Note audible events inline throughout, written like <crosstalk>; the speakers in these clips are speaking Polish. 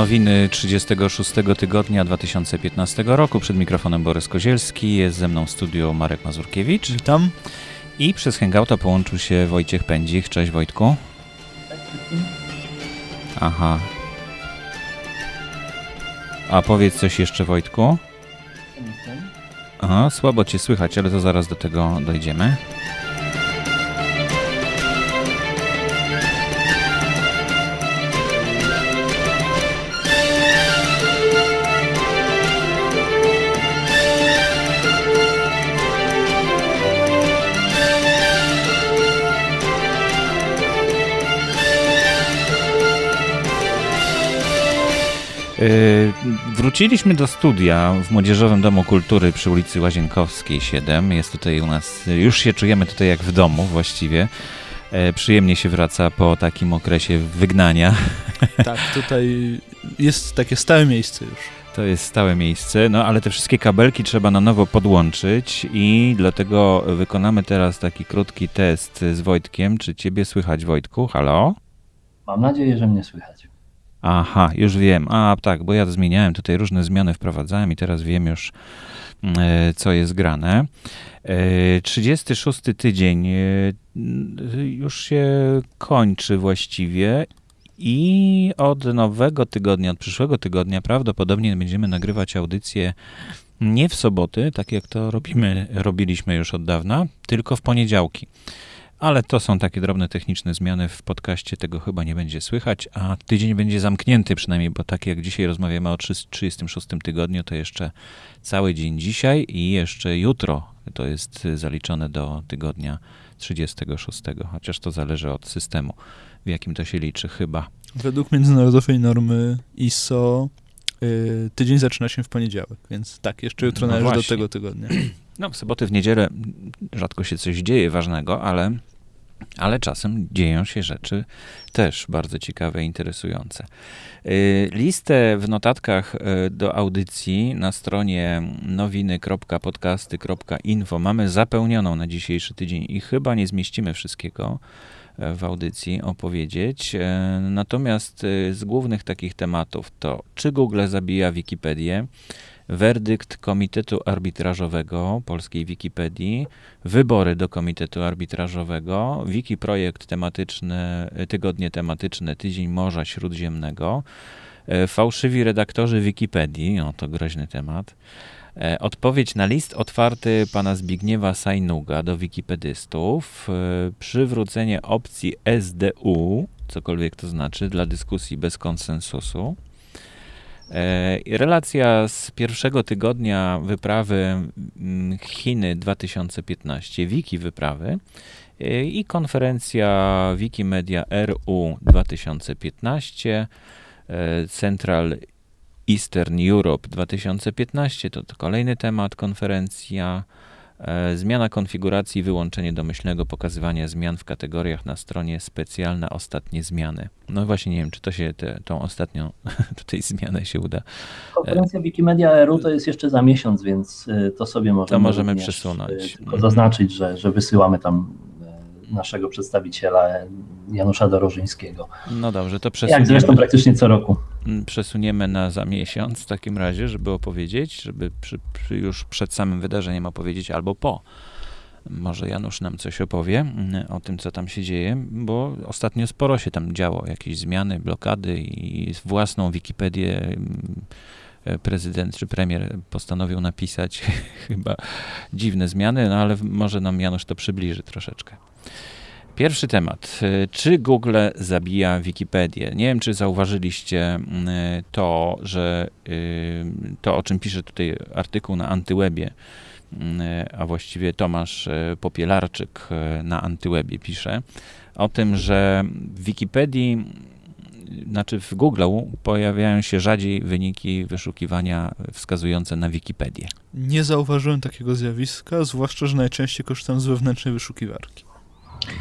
Nowiny 36 tygodnia 2015 roku. Przed mikrofonem Borys Kozielski. Jest ze mną w studiu Marek Mazurkiewicz. Witam. I przez Hangouta połączył się Wojciech Pędzik. Cześć Wojtku. Aha. A powiedz coś jeszcze Wojtku. Aha, słabo cię słychać, ale to zaraz do tego dojdziemy. Wróciliśmy do studia w Młodzieżowym Domu Kultury przy ulicy Łazienkowskiej 7. Jest tutaj u nas, już się czujemy tutaj jak w domu właściwie. Yy, przyjemnie się wraca po takim okresie wygnania. <laughs> Tak, tutaj jest takie stałe miejsce już. To jest stałe miejsce, no ale te wszystkie kabelki trzeba na nowo podłączyć i dlatego wykonamy teraz taki krótki test z Wojtkiem. Czy ciebie słychać, Wojtku? Halo? Mam nadzieję, że mnie słychać. Aha, już wiem. A tak, bo ja zmieniałem tutaj różne zmiany, wprowadzałem i teraz wiem już, e, co jest grane. 36 e, tydzień e, już się kończy właściwie i od nowego tygodnia, od przyszłego tygodnia prawdopodobnie będziemy nagrywać audycję nie w soboty, tak jak to robimy, robiliśmy już od dawna, tylko w poniedziałki. Ale to są takie drobne techniczne zmiany w podcaście, tego chyba nie będzie słychać, a tydzień będzie zamknięty przynajmniej, bo tak jak dzisiaj rozmawiamy o 36 tygodniu, to jeszcze cały dzień dzisiaj i jeszcze jutro to jest zaliczone do tygodnia 36, chociaż to zależy od systemu, w jakim to się liczy chyba. Według międzynarodowej normy ISO yy, tydzień zaczyna się w poniedziałek, więc tak, jeszcze jutro no należy do tego tygodnia. No, w sobotę, w niedzielę rzadko się coś dzieje ważnego, ale ale czasem dzieją się rzeczy też bardzo ciekawe interesujące. Y, listę w notatkach y, do audycji na stronie nowiny.podcasty.info mamy zapełnioną na dzisiejszy tydzień i chyba nie zmieścimy wszystkiego y, w audycji opowiedzieć. Natomiast z głównych takich tematów to czy Google zabija Wikipedię, werdykt Komitetu Arbitrażowego Polskiej Wikipedii, wybory do Komitetu Arbitrażowego, wiki projekt tematyczny, tygodnie tematyczne, Tydzień Morza Śródziemnego, e, fałszywi redaktorzy Wikipedii, no to groźny temat, e, Odpowiedź na list otwarty pana Zbigniewa Sajnuga do wikipedystów, e, przywrócenie opcji SDU, cokolwiek to znaczy, dla dyskusji bez konsensusu, relacja z pierwszego tygodnia wyprawy mm, Chiny 2015, wiki wyprawy e, i konferencja Wikimedia RU 2015, e, Central Eastern Europe 2015 to, kolejny temat, konferencja E, zmiana konfiguracji, wyłączenie domyślnego pokazywania zmian w kategoriach na stronie specjalne ostatnie zmiany. No właśnie nie wiem, czy to się te, tą ostatnią <laughs> tutaj zmianę się uda. Konferencja Wikimedia ERU to jest jeszcze za miesiąc, więc e, to sobie możemy, to możemy przesunąć. E, tylko zaznaczyć, że, że wysyłamy tam naszego przedstawiciela Janusza Dorożyńskiego. No dobrze, to przesuniemy. Jak zresztą praktycznie co roku. Przesuniemy na za miesiąc w takim razie, żeby opowiedzieć, żeby przy, przy już przed samym wydarzeniem opowiedzieć albo po. Może Janusz nam coś opowie o tym, co tam się dzieje, bo ostatnio sporo się tam działo, jakieś zmiany, blokady i własną Wikipedię mm, prezydent czy premier postanowił napisać <laughs> chyba dziwne zmiany, no ale może nam Janusz to przybliży troszeczkę. Pierwszy temat. Czy Google zabija Wikipedię? Nie wiem, czy zauważyliście mm, to, że y, to, o czym pisze tutaj artykuł na Antywebie, mm, a właściwie Tomasz Popielarczyk na Antywebie pisze o tym, że w Wikipedii, znaczy w Google pojawiają się rzadziej wyniki wyszukiwania wskazujące na Wikipedię. Nie zauważyłem takiego zjawiska, zwłaszcza, że najczęściej korzystam z wewnętrznej wyszukiwarki.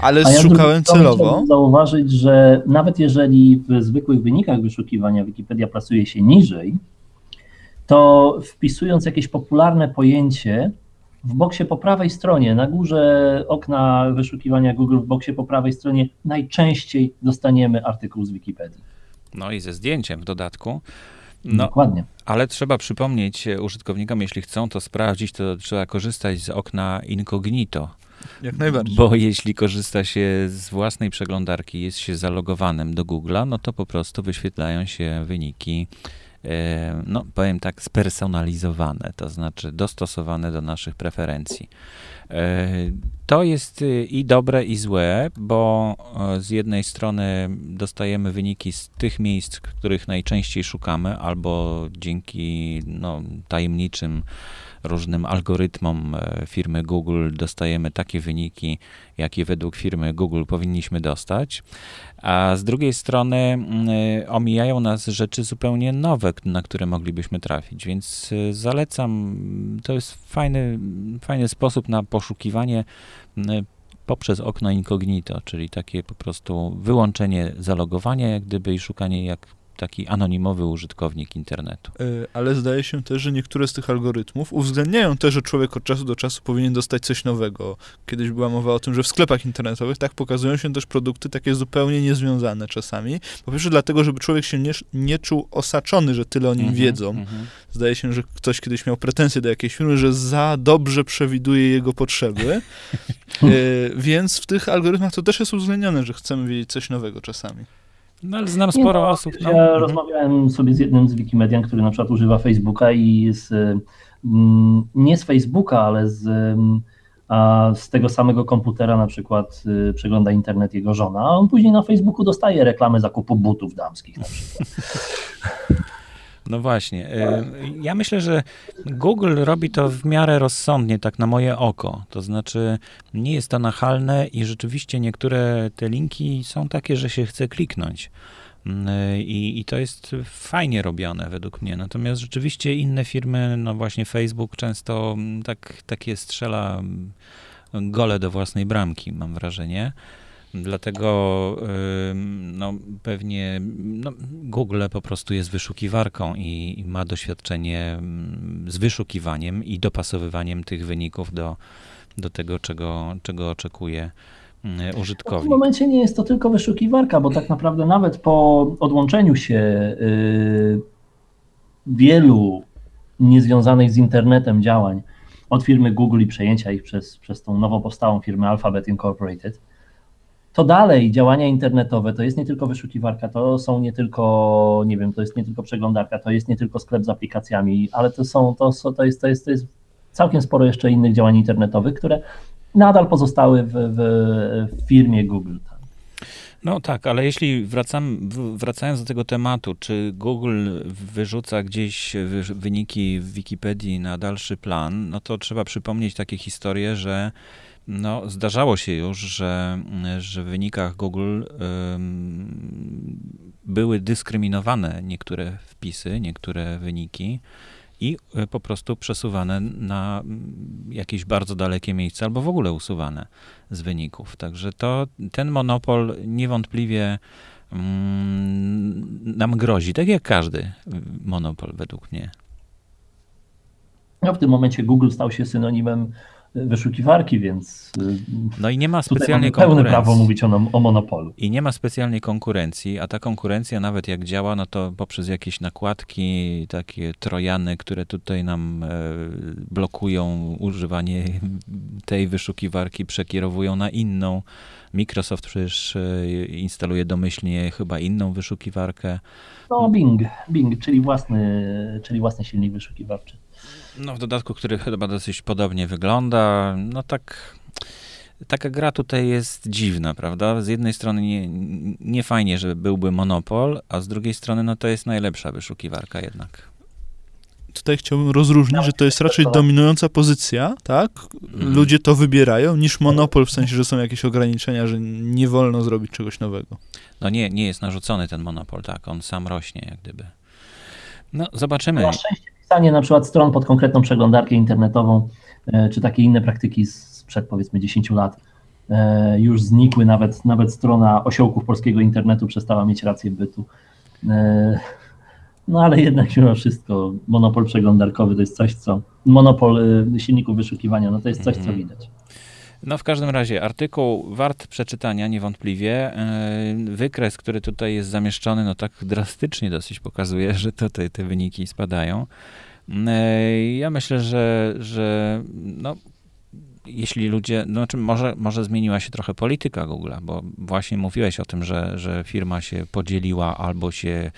Ale A szukałem ja celowo. zauważyć, że nawet jeżeli w zwykłych wynikach wyszukiwania Wikipedia plasuje się niżej, to wpisując jakieś popularne pojęcie w boksie po prawej stronie, na górze okna wyszukiwania Google, w boksie po prawej stronie najczęściej dostaniemy artykuł z Wikipedii. No i ze zdjęciem w dodatku. No, Dokładnie. Ale trzeba przypomnieć użytkownikom, jeśli chcą to sprawdzić, to trzeba korzystać z okna incognito. Jak najbardziej. Bo jeśli korzysta się z własnej przeglądarki, jest się zalogowanym do Google'a, no to po prostu wyświetlają się wyniki, e, no powiem tak, spersonalizowane, to znaczy dostosowane do naszych preferencji. E, to jest y, i dobre, i złe, bo e, z jednej strony dostajemy wyniki z tych miejsc, których najczęściej szukamy, albo dzięki no, tajemniczym różnym algorytmom e, firmy Google dostajemy takie wyniki, jakie według firmy Google powinniśmy dostać, a z drugiej strony e, omijają nas rzeczy zupełnie nowe, na które moglibyśmy trafić, więc e, zalecam, to jest fajny, fajny sposób na poszukiwanie poprzez okno incognito, czyli takie po prostu wyłączenie zalogowania, jak gdyby i szukanie jak taki anonimowy użytkownik internetu. E, ale zdaje się też, że niektóre z tych algorytmów uwzględniają też, że człowiek od czasu do czasu powinien dostać coś nowego. Kiedyś była mowa o tym, że w sklepach internetowych tak pokazują się też produkty takie zupełnie niezwiązane czasami. Po pierwsze dlatego, żeby człowiek się nie, nie czuł osaczony, że tyle o nim mm -hmm, wiedzą. Mm -hmm. Zdaje się, że ktoś kiedyś miał pretensje do jakiejś firmy, że za dobrze przewiduje jego potrzeby. <laughs> e, więc w tych algorytmach to też jest uwzględnione, że chcemy wiedzieć coś nowego czasami. No ale znam sporo no, osób. No. Ja mhm. rozmawiałem sobie z jednym z Wikimedian, który na przykład używa Facebooka i z, mm, nie z Facebooka, ale z, mm, a z tego samego komputera na przykład y, przegląda internet jego żona, a on później na Facebooku dostaje reklamy zakupu butów damskich na przykład. <laughs> No właśnie. Y, ja myślę, że Google robi to w miarę rozsądnie, tak na moje oko. To znaczy, nie jest to nachalne i rzeczywiście niektóre te linki są takie, że się chce kliknąć. Y, I, I, to jest fajnie robione według mnie. Natomiast rzeczywiście inne firmy, no właśnie Facebook często tak, takie strzela gole do własnej bramki, mam wrażenie. Dlatego no, pewnie no, Google po prostu jest wyszukiwarką i, i ma doświadczenie z wyszukiwaniem i dopasowywaniem tych wyników do, do tego, czego, czego oczekuje użytkownik. W tym momencie nie jest to tylko wyszukiwarka, bo tak naprawdę nawet po odłączeniu się y, wielu niezwiązanych z internetem działań od firmy Google i przejęcia ich przez, przez tą nowo powstałą firmę Alphabet Incorporated, to dalej działania internetowe to jest nie tylko wyszukiwarka, to są nie tylko, nie wiem, to jest nie tylko przeglądarka, to jest nie tylko sklep z aplikacjami, ale to są, to, to, jest, to, jest, to jest całkiem sporo jeszcze innych działań internetowych, które nadal pozostały w, w, w firmie Google. No tak, ale jeśli wracam, wracając do tego tematu, czy Google wyrzuca gdzieś wyniki w Wikipedii na dalszy plan, no to trzeba przypomnieć takie historie, że no, zdarzało się już, że, że w wynikach Google były dyskryminowane niektóre wpisy, niektóre wyniki i e, po prostu przesuwane na jakieś bardzo dalekie miejsca albo w ogóle usuwane z wyników. Także to ten monopol niewątpliwie nam grozi, tak jak każdy monopol według mnie. No, w tym momencie Google stał się synonimem wyszukiwarki, więc. No i nie ma specjalnej konkurencji. Pełne prawo mówić o, o, monopolu. I nie ma specjalnej konkurencji, a ta konkurencja nawet jak działa, no to poprzez jakieś nakładki, takie trojany, które tutaj nam e, blokują używanie tej wyszukiwarki, przekierowują na inną. Microsoft przecież e, instaluje domyślnie chyba inną wyszukiwarkę. No Bing, Bing, czyli własny, czyli własny silnik wyszukiwarczy. No w dodatku, który chyba dosyć podobnie wygląda, no tak taka gra tutaj jest dziwna, prawda? Z jednej strony nie, nie fajnie, że byłby monopol, a z drugiej strony no to jest najlepsza wyszukiwarka jednak. Tutaj chciałbym rozróżnić, że to jest raczej dominująca pozycja, tak? Mhm. Ludzie to wybierają, niż monopol, w sensie, że są jakieś ograniczenia, że nie wolno zrobić czegoś nowego. No nie, nie jest narzucony ten monopol, tak? On sam rośnie, jak gdyby. No, zobaczymy. Na szczęście pisanie na przykład stron pod konkretną przeglądarkę internetową, e, czy takie inne praktyki sprzed powiedzmy 10 lat e, już znikły, nawet, nawet strona osiołków polskiego internetu przestała mieć rację bytu. E, no ale jednak mimo wszystko monopol przeglądarkowy to jest coś, co monopol silników wyszukiwania, no to jest coś, co mhm. widać. No w każdym razie artykuł wart przeczytania niewątpliwie. E, wykres, który tutaj jest zamieszczony, no tak drastycznie dosyć pokazuje, <laughs> że tutaj te wyniki spadają. E, ja myślę, że, że no, jeśli ludzie, no, znaczy może, może zmieniła się trochę polityka Google, bo właśnie mówiłeś o tym, że, że firma się podzieliła albo się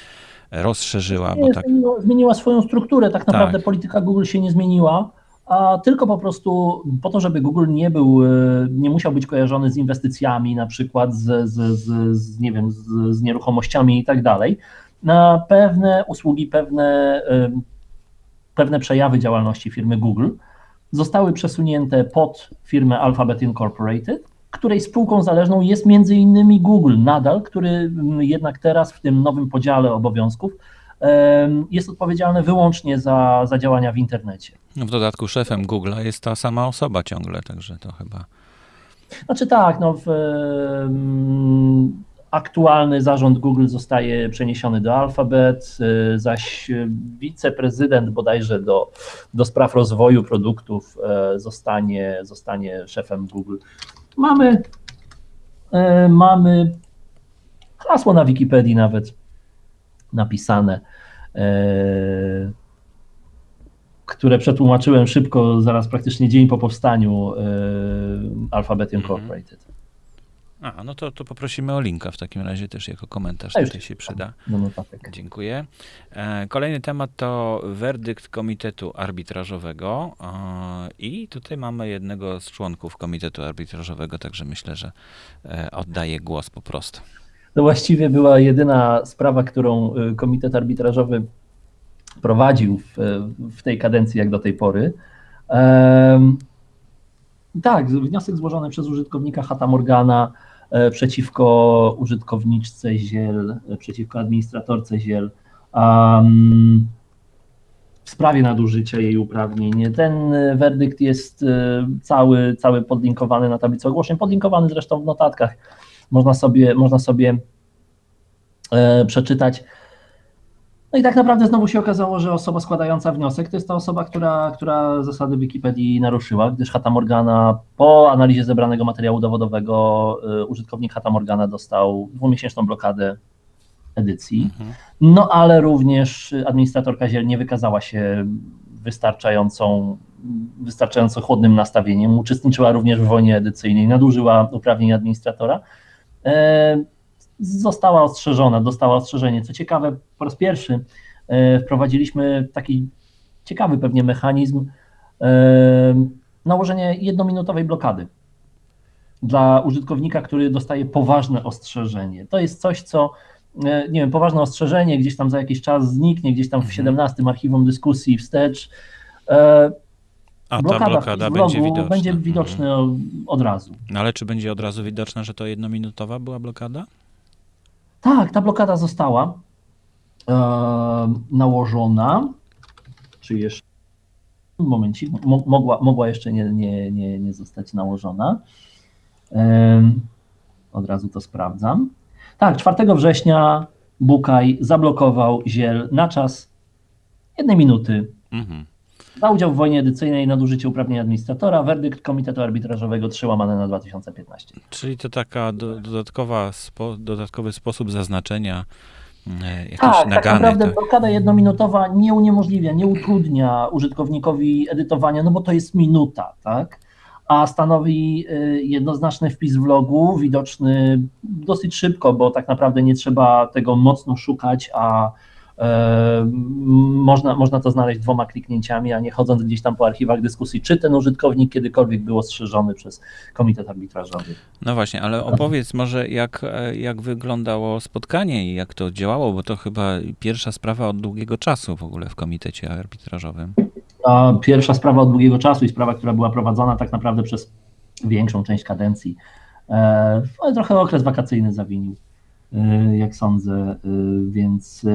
rozszerzyła. Nie, bo tak... zmieniła, zmieniła swoją strukturę, tak naprawdę tak. polityka Google się nie zmieniła a tylko po prostu po to, żeby Google nie był, e, nie musiał być kojarzony z inwestycjami, na przykład z, z, z, z nie wiem, z, z, nieruchomościami i tak dalej, na pewne usługi, pewne, e, pewne przejawy działalności firmy Google zostały przesunięte pod firmę Alphabet Incorporated, której spółką zależną jest między innymi Google nadal, który jednak teraz w tym nowym podziale obowiązków jest odpowiedzialny wyłącznie za, za działania w internecie. No w dodatku szefem Google'a jest ta sama osoba ciągle, także to chyba. Znaczy tak, no w, aktualny zarząd Google zostaje przeniesiony do Alphabet, y, zaś wiceprezydent bodajże do, do spraw rozwoju produktów e, zostanie, zostanie szefem Google. Mamy, e, mamy hasło na Wikipedii nawet napisane, e, które przetłumaczyłem szybko, zaraz praktycznie dzień po powstaniu e, Alphabet mhm. Incorporated. A, no to, to poprosimy o linka w takim razie też jako komentarz, tutaj się przyda. No, no, tak. Dziękuję. E, kolejny temat to werdykt Komitetu Arbitrażowego i tutaj mamy jednego z członków Komitetu Arbitrażowego, także myślę, że oddaję głos po prostu. To właściwie była jedyna sprawa, którą y, Komitet Arbitrażowy prowadził w, w tej kadencji jak do tej pory. Tak, wniosek złożony przez użytkownika Hata Morgana e, przeciwko użytkowniczce Ziel, e, przeciwko administratorce Ziel um, w sprawie nadużycia jej uprawnień. Ten werdykt jest e, cały, cały podlinkowany na tablicy ogłoszeń, podlinkowany zresztą w notatkach można sobie, można sobie e, przeczytać. No i tak naprawdę znowu się okazało, że osoba składająca wniosek to jest ta osoba, która, która zasady Wikipedii naruszyła, gdyż Hata Morgana po analizie zebranego materiału dowodowego e, użytkownik Hata Morgana dostał dwumiesięczną blokadę edycji. Mhm. No ale również administratorka Ziel nie wykazała się wystarczającą, wystarczająco chłodnym nastawieniem. Uczestniczyła również w wojnie edycyjnej, nadużyła uprawnień administratora. E, została ostrzeżona, dostała ostrzeżenie. Co ciekawe, po raz pierwszy e, wprowadziliśmy taki ciekawy pewnie mechanizm e, nałożenie jednominutowej blokady dla użytkownika, który dostaje poważne ostrzeżenie. To jest coś, co nie wiem, poważne ostrzeżenie gdzieś tam za jakiś czas zniknie, gdzieś tam w 17 mhm. archiwum dyskusji wstecz. A blokada ta blokada będzie widoczna. Będzie mhm. widoczny od razu. No ale czy będzie od razu widoczne, że to jednominutowa była blokada? Tak, ta blokada została e, nałożona. Czy jeszcze. Momencik, mogła, mogła jeszcze nie, nie, nie, nie zostać nałożona. E, od razu to sprawdzam. Tak, 4 września Bukaj zablokował Ziel na czas jednej minuty. Mhm. Za udział w wojnie edycyjnej nadużycie uprawnień administratora, werdykt Komitetu Arbitrażowego 3 łamane na 2015. Czyli to taka do, dodatkowa, spo, dodatkowy sposób zaznaczenia e, jakiejś tak, nagany. Tak naprawdę to... blokada jednominutowa nie uniemożliwia, nie utrudnia użytkownikowi edytowania, no bo to jest minuta, tak? A stanowi e, jednoznaczny wpis w logu, widoczny dosyć szybko, bo tak naprawdę nie trzeba tego mocno szukać, a można, można to znaleźć dwoma kliknięciami, a nie chodząc gdzieś tam po archiwach dyskusji, czy ten użytkownik kiedykolwiek był ostrzeżony przez komitet arbitrażowy. No właśnie, ale opowiedz może, jak, jak wyglądało spotkanie i jak to działało, bo to chyba pierwsza sprawa od długiego czasu w ogóle w komitecie arbitrażowym. A pierwsza sprawa od długiego czasu i sprawa, która była prowadzona tak naprawdę przez większą część kadencji. E, ale trochę okres wakacyjny zawinił. Y, jak sądzę, y, więc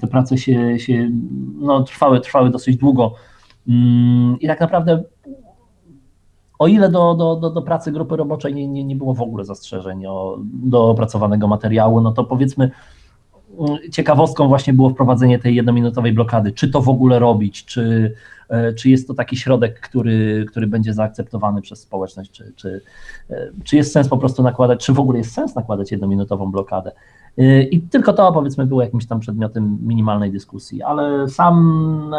te prace się, się no, trwały, trwały dosyć długo. Mm, i tak naprawdę o ile do, do, do, do pracy grupy roboczej nie, nie, nie było w ogóle zastrzeżeń o, do opracowanego materiału, no to powiedzmy ciekawostką właśnie było wprowadzenie tej jednominutowej blokady. Czy to w ogóle robić, czy, e, czy jest to taki środek, który, który będzie zaakceptowany przez społeczność, czy, czy, e, czy jest sens po prostu nakładać, czy w ogóle jest sens nakładać jednominutową blokadę. I tylko to powiedzmy było jakimś tam przedmiotem minimalnej dyskusji, ale sam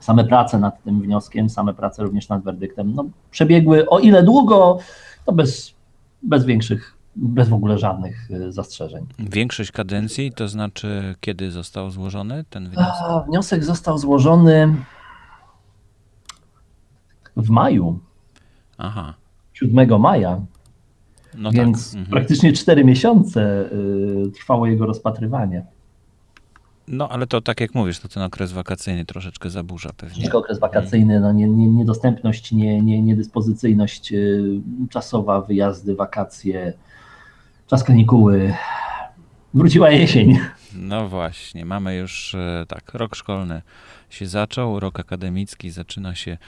same prace nad tym wnioskiem, same prace również nad werdyktem, no, przebiegły o ile długo, to bez, bez większych, bez w ogóle żadnych y, zastrzeżeń. Większość kadencji, to znaczy kiedy został złożony ten wniosek? A, wniosek został złożony w maju. Aha. 7 maja. No więc tak. mhm. praktycznie 4 miesiące y, trwało jego rozpatrywanie. No, ale to tak jak mówisz, to ten okres wakacyjny troszeczkę zaburza pewnie. Tylko okres wakacyjny, no, nie, nie, niedostępność, nie, nie, niedyspozycyjność y, czasowa, wyjazdy, wakacje, czas kanikuły. Wróciła jesień. No właśnie, mamy już e, tak, rok szkolny się zaczął, rok akademicki zaczyna się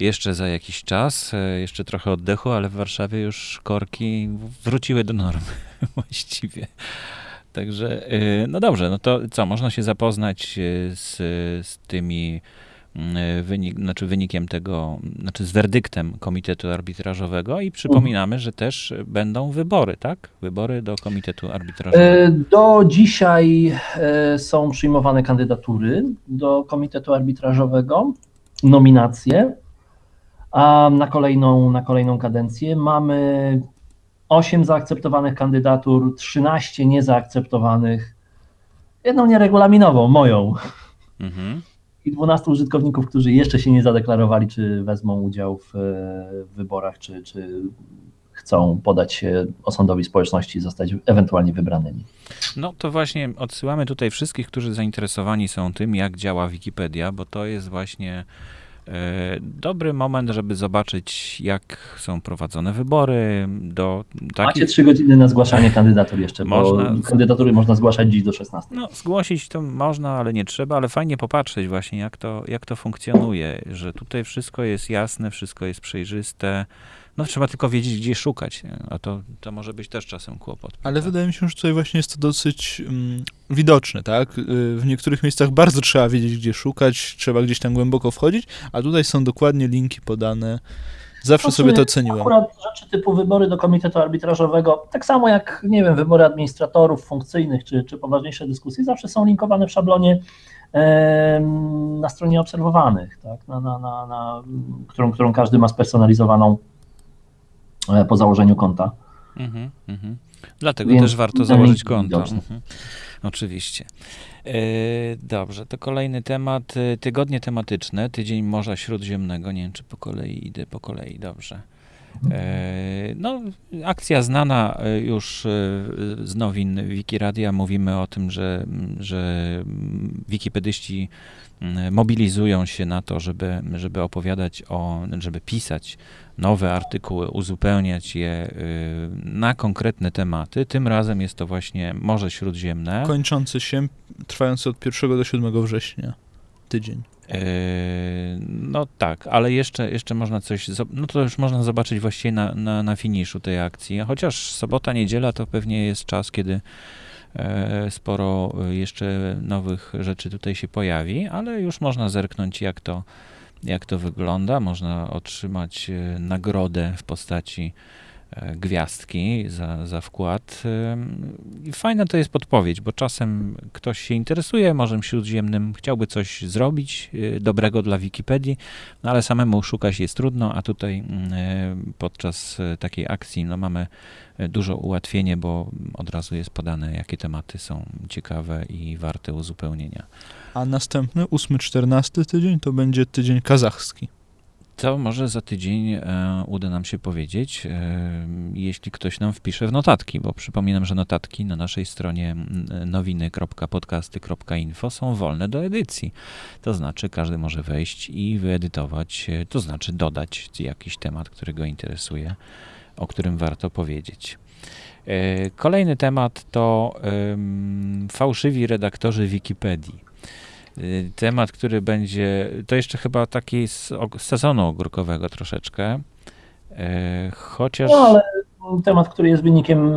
jeszcze za jakiś czas, e, jeszcze trochę oddechu, ale w Warszawie już korki wróciły do normy <laughs> właściwie. Także, y, no dobrze, no to co, można się zapoznać z, z tymi wynik, znaczy wynikiem tego, znaczy z werdyktem Komitetu Arbitrażowego i przypominamy, że też będą wybory, tak? Wybory do Komitetu Arbitrażowego. Do dzisiaj są przyjmowane kandydatury do Komitetu Arbitrażowego, nominacje, a na kolejną, na kolejną kadencję mamy 8 zaakceptowanych kandydatur, 13 niezaakceptowanych, jedną nieregulaminową, moją. Mhm. I 12 użytkowników, którzy jeszcze się nie zadeklarowali, czy wezmą udział w, w wyborach, czy, czy chcą podać się osądowi społeczności i zostać ewentualnie wybranymi. No to właśnie odsyłamy tutaj wszystkich, którzy zainteresowani są tym, jak działa Wikipedia, bo to jest właśnie E, dobry moment, żeby zobaczyć, jak są prowadzone wybory. Do takich... Macie trzy godziny na zgłaszanie kandydatur jeszcze, można... bo kandydatury można zgłaszać dziś do 16. No, zgłosić to można, ale nie trzeba, ale fajnie popatrzeć właśnie, jak to, jak to funkcjonuje, że tutaj wszystko jest jasne, wszystko jest przejrzyste, no trzeba tylko wiedzieć, gdzie szukać, a to, to może być też czasem kłopot. Ale wydaje mi się, że tutaj właśnie jest to dosyć um, widoczne, tak? Y, w niektórych miejscach bardzo trzeba wiedzieć, gdzie szukać, trzeba gdzieś tam głęboko wchodzić, a tutaj są dokładnie linki podane. Zawsze no, sobie to ceniłem. Akurat rzeczy typu wybory do komitetu arbitrażowego, tak samo jak, nie wiem, wybory administratorów funkcyjnych, czy, czy poważniejsze dyskusje, zawsze są linkowane w szablonie na stronie obserwowanych, tak? na, na, na, na, którą, którą każdy ma spersonalizowaną E, po założeniu konta. Mhm, mhm. Dlatego Więc też warto założyć konto. Mhm. Oczywiście. E, dobrze, to kolejny temat. E, tygodnie tematyczne, tydzień Morza Śródziemnego. Nie wiem, czy po kolei idę po kolei. Dobrze. No, akcja znana już z nowin Wikiradia. Mówimy o tym, że, że wikipedyści mobilizują się na to, żeby, żeby opowiadać o, żeby pisać nowe artykuły, uzupełniać je na konkretne tematy. Tym razem jest to właśnie Morze Śródziemne. Kończący się, trwający od 1 do 7 września, tydzień. Y, no tak, ale jeszcze, jeszcze można coś, no to już można zobaczyć właściwie na, na, na finiszu tej akcji. Chociaż sobota, niedziela to pewnie jest czas, kiedy e, sporo jeszcze nowych rzeczy tutaj się pojawi, ale już można zerknąć, jak to jak to wygląda. Można otrzymać e, nagrodę w postaci e, gwiazdki za, za wkład. Fajna to jest podpowiedź, bo czasem ktoś się interesuje Morzem Śródziemnym, chciałby coś zrobić e, dobrego dla Wikipedii, no ale samemu szukać jest trudno, a tutaj mm, podczas takiej akcji no, mamy dużo ułatwienie, bo od razu jest podane, jakie tematy są ciekawe i warte uzupełnienia. A następny, 8-14 tydzień, to będzie tydzień kazachski. To może za tydzień e, uda nam się powiedzieć, e, jeśli ktoś nam wpisze w notatki, bo przypominam, że notatki na naszej stronie nowiny.podcasty.info są wolne do edycji. To znaczy, każdy może wejść i wyedytować, e, to znaczy dodać jakiś temat, który go interesuje, o którym warto powiedzieć. Kolejny temat to fałszywi redaktorzy Wikipedii. Y, temat, który będzie, to jeszcze chyba taki z sezonu ogórkowego troszeczkę, e, chociaż... No, ale temat, który jest wynikiem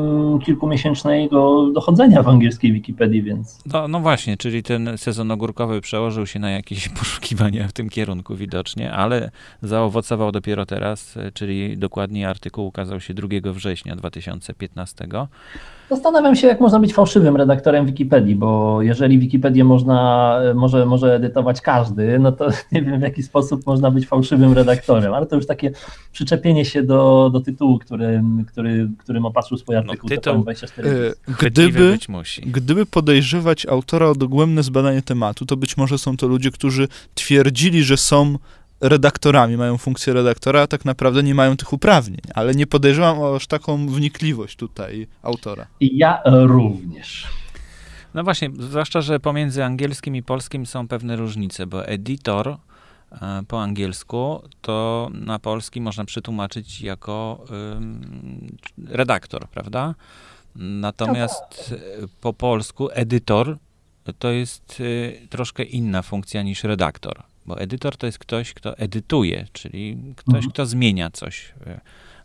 kilkumiesięcznego dochodzenia w angielskiej Wikipedii, więc. No, no właśnie, czyli ten sezon ogórkowy przełożył się na jakieś <laughs> poszukiwania w tym kierunku widocznie, ale zaowocował dopiero teraz, czyli dokładnie artykuł ukazał się 2 września 2015. Zastanawiam się, jak można być fałszywym redaktorem Wikipedii, bo jeżeli Wikipedię można, może, może edytować każdy, no to <laughs> nie wiem, w jaki sposób można być fałszywym redaktorem, ale to już takie przyczepienie się do, do tytułu, którym, który, którym opatrzył swój no, artykuł no, tytuł, 24. E, gdyby, gdyby podejrzewać autora o dogłębne zbadanie tematu, to być może są to ludzie, którzy twierdzili, że są redaktorami, mają funkcję redaktora, a tak naprawdę nie mają tych uprawnień, ale nie podejrzewam o aż taką wnikliwość tutaj autora. I ja również. No właśnie, zwłaszcza, że pomiędzy angielskim i polskim są pewne różnice, bo editor e, po angielsku to na polski można przetłumaczyć jako redaktor, prawda? Natomiast tak. po polsku edytor to jest y, troszkę inna funkcja niż redaktor. Bo edytor to jest ktoś, kto edytuje, czyli ktoś, mhm. kto zmienia coś.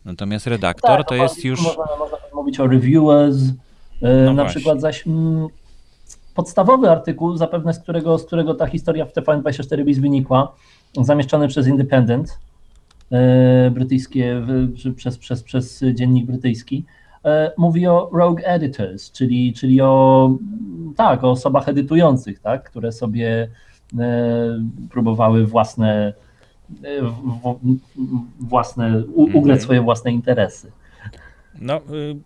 Natomiast redaktor tak, to jest już. Można, można mówić o reviewers. E, no na właśnie. przykład zaś mm, podstawowy artykuł, zapewne z którego, z którego ta historia w TVN24 Biz wynikła, zamieszczony przez Independent, e, brytyjskie, przez, przez, przez dziennik brytyjski, e, mówi o rogue editors, czyli, czyli o tak, o osobach edytujących, tak, które sobie E, próbowały własne, e, własne ugrać mhm. swoje własne interesy. No, y,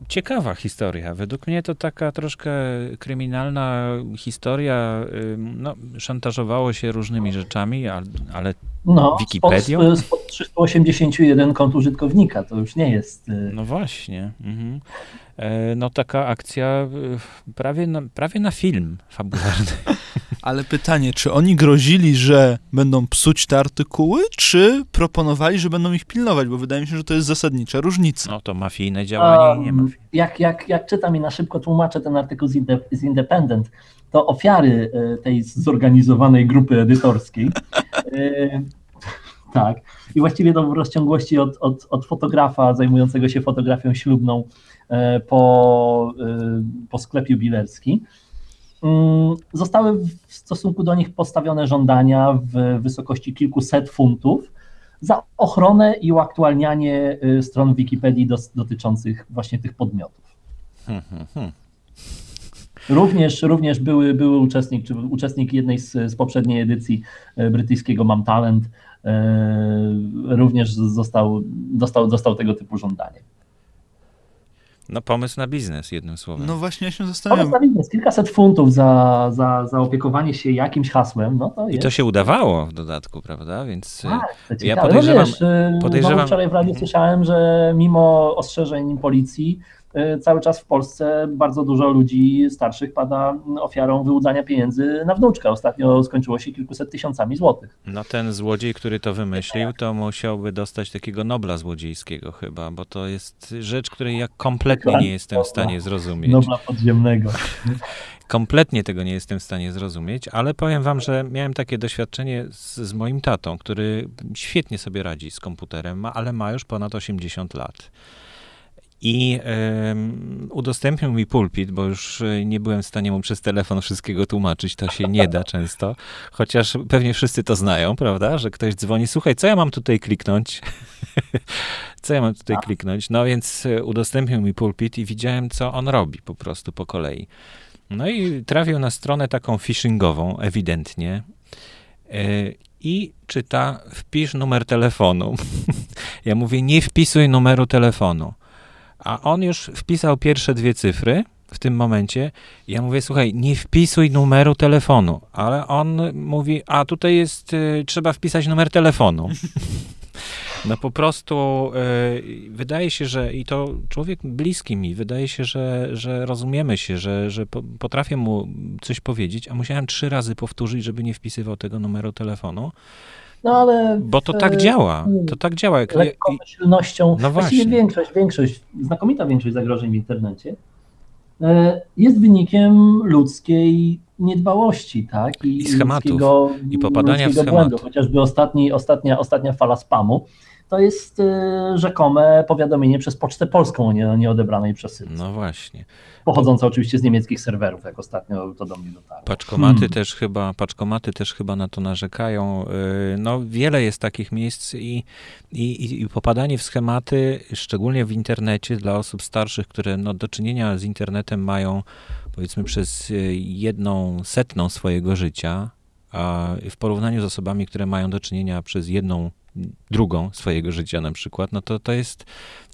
ciekawa historia. Według mnie to taka troszkę kryminalna historia. Y, no, szantażowało się różnymi rzeczami, ale no, Wikipedią? Spod, spod 381 kont użytkownika, to już nie jest... Y, no właśnie. Mhm. E, no taka akcja prawie na, prawie na film fabularny. <laughs> Ale pytanie, czy oni grozili, że będą psuć te artykuły, czy proponowali, że będą ich pilnować? Bo wydaje mi się, że to jest zasadnicza różnica. No to mafijne działanie um, nie mafijne. Jak, jak, jak czytam i na szybko tłumaczę ten artykuł z, Inde, z Independent, to ofiary e, tej zorganizowanej grupy edytorskiej e, <laughs> tak. I właściwie to w rozciągłości od, od, od fotografa zajmującego się fotografią ślubną e, po, po sklep jubilerski zostały w stosunku do nich postawione żądania w wysokości kilkuset funtów za ochronę i uaktualnianie y, stron Wikipedii dotyczących właśnie tych podmiotów. Hmm. Również, również były, były uczestnik, czy uczestnik jednej z, z poprzedniej edycji y, brytyjskiego Mam Talent, y, również został, dostał, dostał tego typu żądanie. No pomysł na biznes, jednym słowem. No właśnie, ja się zastanawiam. Pomysł na biznes, kilkaset funtów za, za, za opiekowanie się jakimś hasłem, no to. I to się udawało w dodatku, prawda? Więc tak, ja podejrzewam... No wiesz, y, podejrzewam... Wczoraj w radiu słyszałem, że mimo ostrzeżeń policji, cały czas w Polsce bardzo dużo ludzi starszych pada ofiarą wyłudzania pieniędzy na wnuczkę. Ostatnio skończyło się kilkuset tysiącami złotych. No ten złodziej, który to wymyślił, to musiałby dostać takiego Nobla złodziejskiego chyba, bo to jest rzecz, której ja kompletnie nie jestem w stanie zrozumieć. Nobla podziemnego. Kompletnie tego nie jestem w stanie zrozumieć, ale powiem wam, że miałem takie doświadczenie z, z moim tatą, który świetnie sobie radzi z komputerem, ale ma już ponad 80 lat i um, udostępnił mi pulpit, bo już e, nie byłem w stanie mu przez telefon wszystkiego tłumaczyć, to się nie da często, chociaż pewnie wszyscy to znają, prawda, że ktoś dzwoni, słuchaj, co ja mam tutaj kliknąć? <laughs> co ja mam tutaj kliknąć? No więc e, udostępnił mi pulpit i widziałem, co on robi po prostu po kolei. No i trafił na stronę taką phishingową, ewidentnie, e, i czyta, wpisz numer telefonu. <laughs> ja mówię, nie wpisuj numeru telefonu. A on już wpisał pierwsze dwie cyfry w tym momencie. Ja mówię, słuchaj, nie wpisuj numeru telefonu, ale on mówi, a tutaj jest, y, trzeba wpisać numer telefonu. <laughs> No po prostu y, wydaje się, że i to człowiek bliski mi, wydaje się, że, że rozumiemy się, że, że po, potrafię mu coś powiedzieć, a musiałem trzy razy powtórzyć, żeby nie wpisywał tego numeru telefonu. No ale... Bo to tak działa, to tak działa. Jak... Lekkomyślnością, no właściwie większość, większość, znakomita większość zagrożeń w internecie e, jest wynikiem ludzkiej niedbałości, tak? I, I schematów, i popadania w schemat. błędu. Chociażby ostatni, ostatnia, ostatnia fala spamu to jest y, rzekome powiadomienie przez Pocztę Polską o nie, nieodebranej przesyłce. No właśnie. Pochodzące oczywiście z niemieckich serwerów, jak ostatnio to do mnie dotarło. Paczkomaty hmm. też chyba, paczkomaty też chyba na to narzekają. Y, no wiele jest takich miejsc i, i, i popadanie w schematy, szczególnie w internecie dla osób starszych, które no, do czynienia z internetem mają powiedzmy przez y, jedną setną swojego życia, a w porównaniu z osobami, które mają do czynienia przez jedną drugą swojego życia na przykład, no to to jest,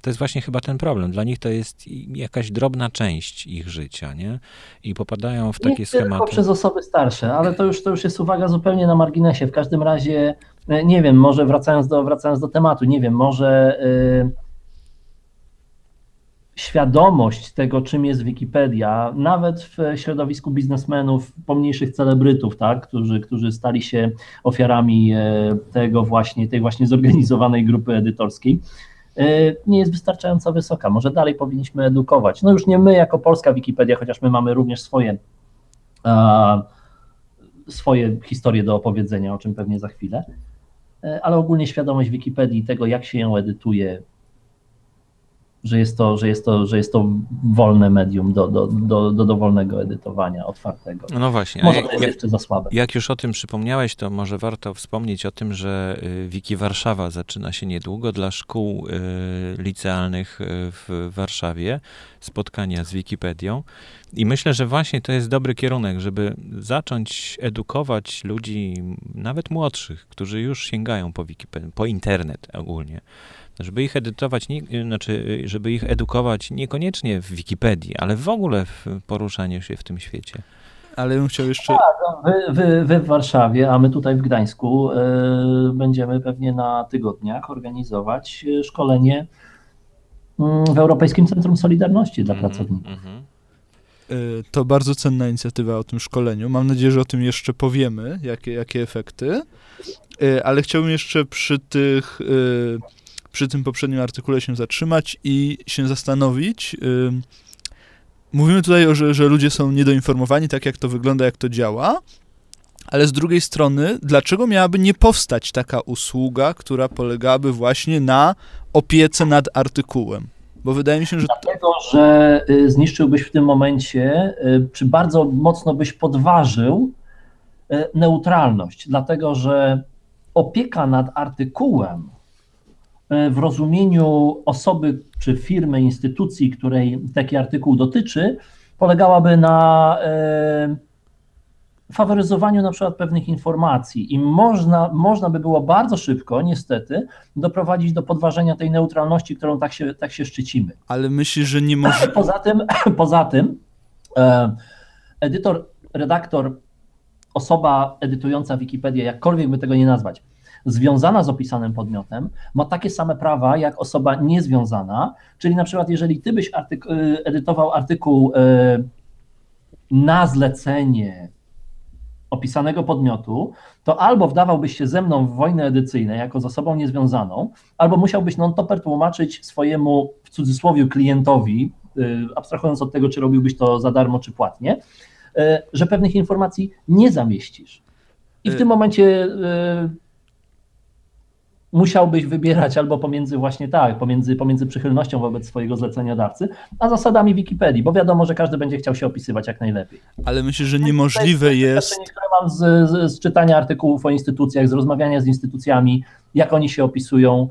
to jest właśnie chyba ten problem. Dla nich to jest jakaś drobna część ich życia, nie? I popadają w takie nie schematy. Tylko przez osoby starsze, ale to już, to już jest uwaga zupełnie na marginesie. W każdym razie, e, nie wiem, może wracając do, wracając do tematu, nie wiem, może... Yy świadomość tego, czym jest Wikipedia, nawet w środowisku biznesmenów, pomniejszych celebrytów, tak, którzy, którzy stali się ofiarami e, tego właśnie, tej właśnie zorganizowanej grupy edytorskiej, e, nie jest wystarczająco wysoka. Może dalej powinniśmy edukować. No już nie my jako polska Wikipedia, chociaż my mamy również swoje, swoje historie do opowiedzenia, o czym pewnie za chwilę, e, ale ogólnie świadomość Wikipedii, tego jak się ją edytuje, że jest to, że jest to, że jest to wolne medium do, do, do, do dowolnego edytowania, otwartego. No właśnie. Może to jest jak, jeszcze za słabe. Jak już o tym przypomniałeś, to może warto wspomnieć o tym, że y, Wiki Warszawa zaczyna się niedługo dla szkół y, licealnych y, w Warszawie, spotkania z Wikipedią. I myślę, że właśnie to jest dobry kierunek, żeby zacząć edukować ludzi, nawet młodszych, którzy już sięgają po Wikipedię, po internet ogólnie żeby ich edytować, nie, znaczy, żeby ich edukować niekoniecznie w Wikipedii, ale w ogóle w poruszaniu się w tym świecie. Ale bym chciał jeszcze. Tak, no, wy, wy, wy, w Warszawie, a my tutaj w Gdańsku y, będziemy pewnie na tygodniach organizować e, szkolenie y, w Europejskim Centrum Solidarności dla mm -hmm, pracowników. Mm -hmm. To bardzo cenna inicjatywa o tym szkoleniu. Mam nadzieję, że o tym jeszcze powiemy, jakie, jakie efekty. Ale chciałbym jeszcze przy tych przy tym poprzednim artykule się zatrzymać i się zastanowić. Mówimy tutaj, o, że, że ludzie są niedoinformowani, tak jak to wygląda, jak to działa, ale z drugiej strony, dlaczego miałaby nie powstać taka usługa, która polegałaby właśnie na opiece nad artykułem? Bo wydaje mi się, że. Dlatego, że y, zniszczyłbyś w tym momencie, y, czy bardzo mocno byś podważył y, neutralność, dlatego że opieka nad artykułem w rozumieniu osoby czy firmy, instytucji, której taki artykuł dotyczy, polegałaby na faworyzowaniu na przykład pewnych informacji i można, można by było bardzo szybko, niestety, doprowadzić do podważenia tej neutralności, którą tak się, tak się szczycimy. Ale myślisz, że nie może... <clears throat> Poza tym, <clears throat> poza tym e, edytor, redaktor, osoba edytująca Wikipedię, jakkolwiek by tego nie nazwać, związana z opisanym podmiotem ma takie same prawa jak osoba niezwiązana, czyli na przykład jeżeli ty byś artyku, y, edytował artykuł y, na zlecenie opisanego podmiotu, to albo wdawałbyś się ze mną w wojnę edycyjną jako z osobą niezwiązaną, albo musiałbyś non-topper tłumaczyć swojemu, w cudzysłowie, klientowi, y, abstrahując od tego, czy robiłbyś to za darmo, czy płatnie, że pewnych informacji nie zamieścisz. I w tym momencie musiałbyś wybierać albo pomiędzy właśnie tak, pomiędzy, pomiędzy przychylnością wobec swojego zleceniodawcy, a zasadami Wikipedii, bo wiadomo, że każdy będzie chciał się opisywać jak najlepiej. Ale myślę, że niemożliwe jest... które mam z, z, z czytania artykułów o instytucjach, z rozmawiania z instytucjami, jak oni się opisują,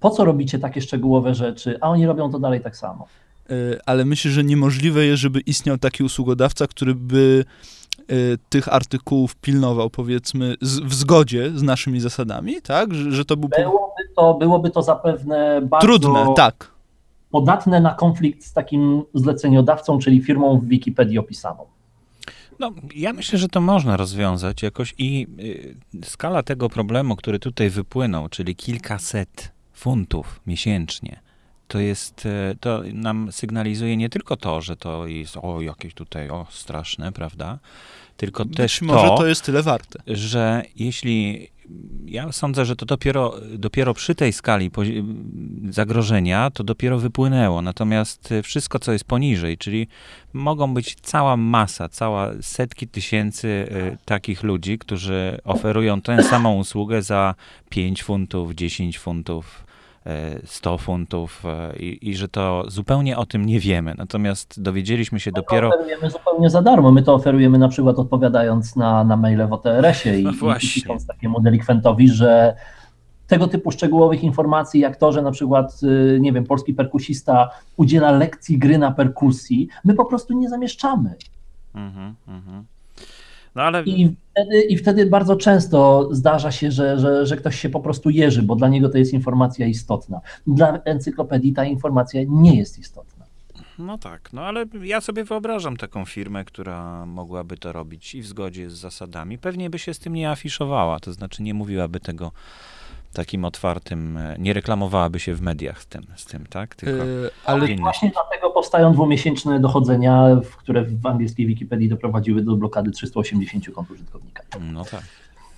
po co robicie takie szczegółowe rzeczy, a oni robią to dalej tak samo. E, ale myślę, że niemożliwe jest, żeby istniał taki usługodawca, który by tych artykułów pilnował, powiedzmy, z, w zgodzie z naszymi zasadami, tak? Że, że to był... Byłoby to, byłoby to zapewne bardzo... Trudne, tak. Podatne na konflikt z takim zleceniodawcą, czyli firmą w Wikipedii opisaną. No, ja myślę, że to można rozwiązać jakoś i y, skala tego problemu, który tutaj wypłynął, czyli kilkaset funtów miesięcznie, to jest, e, to nam sygnalizuje nie tylko to, że to jest, o, jakieś tutaj, o, straszne, prawda? Tylko Być też może to, to jest tyle warte. że jeśli ja sądzę, że to dopiero, dopiero przy tej skali zagrożenia to dopiero wypłynęło. Natomiast wszystko, co jest poniżej, czyli mogą być cała masa, cała setki tysięcy y, takich ludzi, którzy oferują tę samą usługę za 5 funtów, 10 funtów. Y, 100 funtów y, i, i że to zupełnie o tym nie wiemy. Natomiast dowiedzieliśmy się dopiero. To oferujemy zupełnie za darmo. My to oferujemy na przykład odpowiadając na, na maile w OTRS-ie <laughs> i, No i pisząc takiemu delikwentowi, że tego typu szczegółowych informacji, jak to, że na przykład, y, nie wiem, polski perkusista udziela lekcji gry na perkusji, my po prostu nie zamieszczamy. Mhm, mhm. No ale I wtedy, I wtedy bardzo często zdarza się, że, że, że ktoś się po prostu jeży, bo dla niego to jest informacja istotna. Dla encyklopedii ta informacja nie jest istotna. No tak, no ale ja sobie wyobrażam taką firmę, która mogłaby to robić i w zgodzie z zasadami. Pewnie by się z tym nie afiszowała, to znaczy nie mówiłaby tego takim otwartym, e, nie reklamowałaby się w mediach z tym, z tym tak? Tylko E, ale inny. Właśnie dlatego powstają dwumiesięczne dochodzenia, w- które w angielskiej Wikipedii doprowadziły do blokady 380 kont użytkownika. No tak.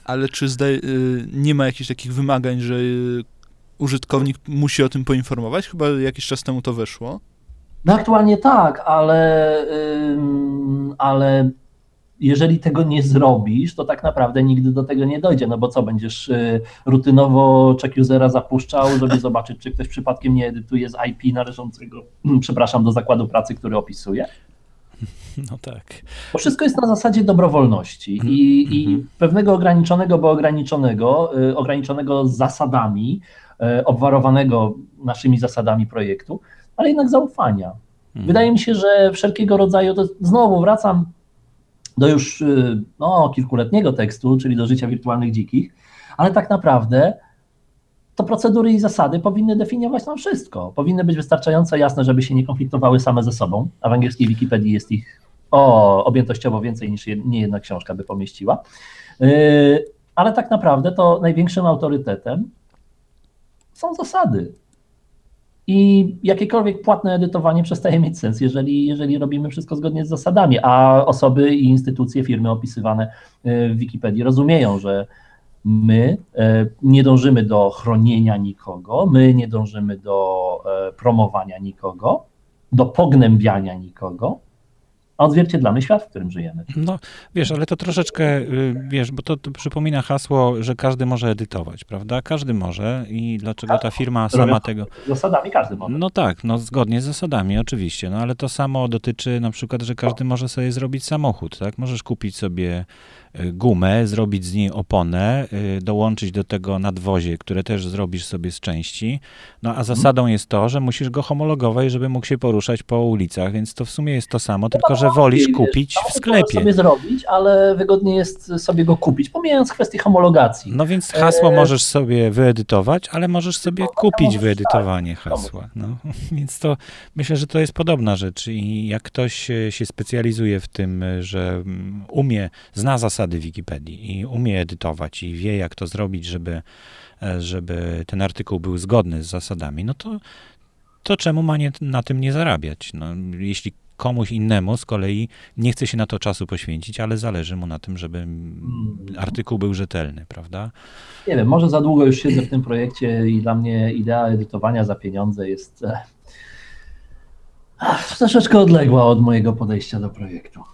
Ale czy zdaje, y, nie ma jakichś takich wymagań, że użytkownik musi o tym poinformować? Chyba jakiś czas temu to weszło. No aktualnie tak, ale, ale jeżeli tego nie zrobisz, to tak naprawdę nigdy do tego nie dojdzie, no bo co, będziesz y, rutynowo check usera zapuszczał, żeby <laughs> zobaczyć, czy ktoś przypadkiem nie edytuje z IP należącego, przepraszam, do zakładu pracy, który opisuje? <laughs> No tak. Bo wszystko jest na zasadzie dobrowolności Mhm, i, i mhm. pewnego ograniczonego, bo ograniczonego, y, ograniczonego zasadami, y, obwarowanego naszymi zasadami projektu, ale jednak zaufania. Mhm. Wydaje mi się, że wszelkiego rodzaju, to znowu wracam do już y, no, kilkuletniego tekstu, czyli do życia wirtualnych dzikich, ale tak naprawdę to procedury i zasady powinny definiować nam wszystko. Powinny być wystarczająco jasne, żeby się nie konfliktowały same ze sobą, a w angielskiej Wikipedii jest ich o, objętościowo więcej niż jed, nie jedna książka by pomieściła. Yy, ale tak naprawdę to największym autorytetem są zasady. I jakiekolwiek płatne edytowanie przestaje mieć sens, jeżeli, jeżeli robimy wszystko zgodnie z zasadami, a osoby i instytucje, firmy opisywane y, w Wikipedii rozumieją, że my e, nie dążymy do chronienia nikogo, my nie dążymy do e, promowania nikogo, do pognębiania nikogo, odzwierciedlamy świat, w którym żyjemy. No, wiesz, ale to troszeczkę, y, wiesz, bo to, to przypomina hasło, że każdy może edytować, prawda? Każdy może i dlaczego ta firma sama tego... Zasadami każdy może. No tak, no zgodnie z zasadami, oczywiście, no ale to samo dotyczy na przykład, że każdy może sobie zrobić samochód, tak? Możesz kupić sobie y, gumę, zrobić z niej oponę, y, dołączyć do tego nadwozie, które też zrobisz sobie z części, no a zasadą jest to, że musisz go homologować, żeby mógł się poruszać po ulicach, więc to w sumie jest to samo, tylko że wolisz Wiesz, kupić w sklepie. sobie zrobić, ale wygodnie jest sobie go kupić, pomijając kwestię homologacji. No więc hasło E, możesz sobie wyedytować, ale możesz sobie No, tak, kupić możesz, wyedytowanie tak, hasła. No, <laughs> więc to myślę, że to jest podobna rzecz i jak ktoś e, się specjalizuje w tym, e, że mm, umie, zna zasady Wikipedii i umie edytować i wie, jak to zrobić, żeby, e, żeby ten artykuł był zgodny z zasadami, no to, to czemu ma nie, na tym nie zarabiać? No, jeśli komuś innemu z kolei nie chce się na to czasu poświęcić, ale zależy mu na tym, żeby mm, artykuł był rzetelny, prawda? Nie wiem, może za długo już siedzę w tym projekcie i dla mnie idea edytowania za pieniądze jest e, troszeczkę odległa od mojego podejścia do projektu.